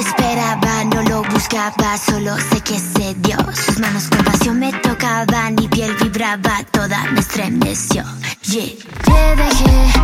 esperaba, no lo buscaba, solo sé que se dio. Sus manos con pasión me tocaban, mi piel vibraba, toda me estremeció. Yeah. Te dejé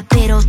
matero